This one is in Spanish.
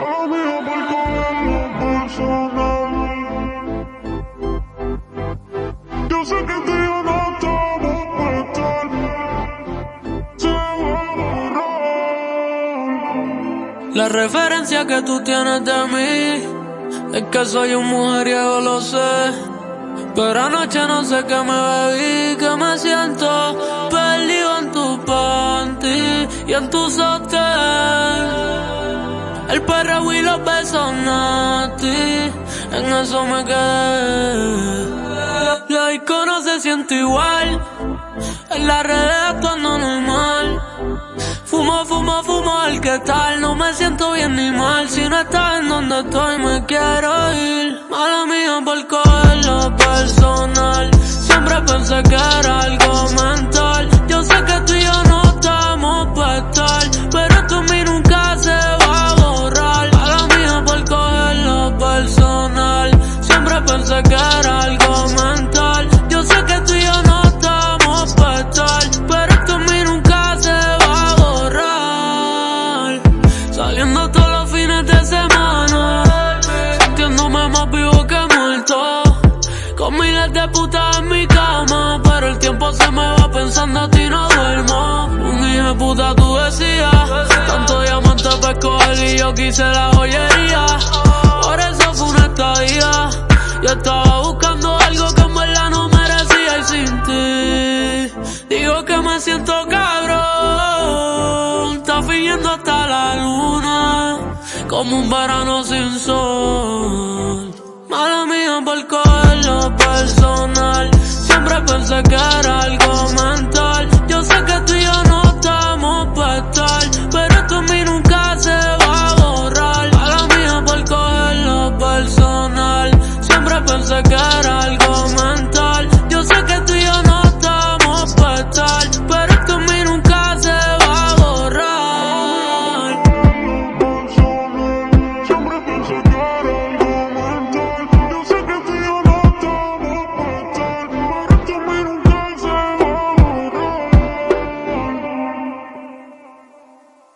Que. La referencia que tú tienes de mí es que soy un mujeriego, lo sé. Pero anoche no sé qué me bebí, que me siento perdido en tu panty y en tu hotel. El perro y los besos en eso me quedé. La disco no se siente igual, en la red actuando normal. Fumo, fumo, fumo, el que tal, no me siento bien ni mal. Si no estás en donde estoy, me quiero ir. Mala mía por cogerlo personal. Siempre pensé que era algo mental. Yo sé que tú y yo no estamos para estar, pero esto a mí nunca se va a borrar. Saliendo todos los fines de semana, sintiéndome más vivo que muerto. Con miles de putas en mi cama, pero el tiempo se me va pensando a ti no duermo. Un hijo de puta tú decías, tanto diamante para escoger y yo quise la joyería. Siento cabrón. Está fingiendo hasta la luna. Como un verano sin sol. Mala mía por cogerlo personal. Siempre pensé que era.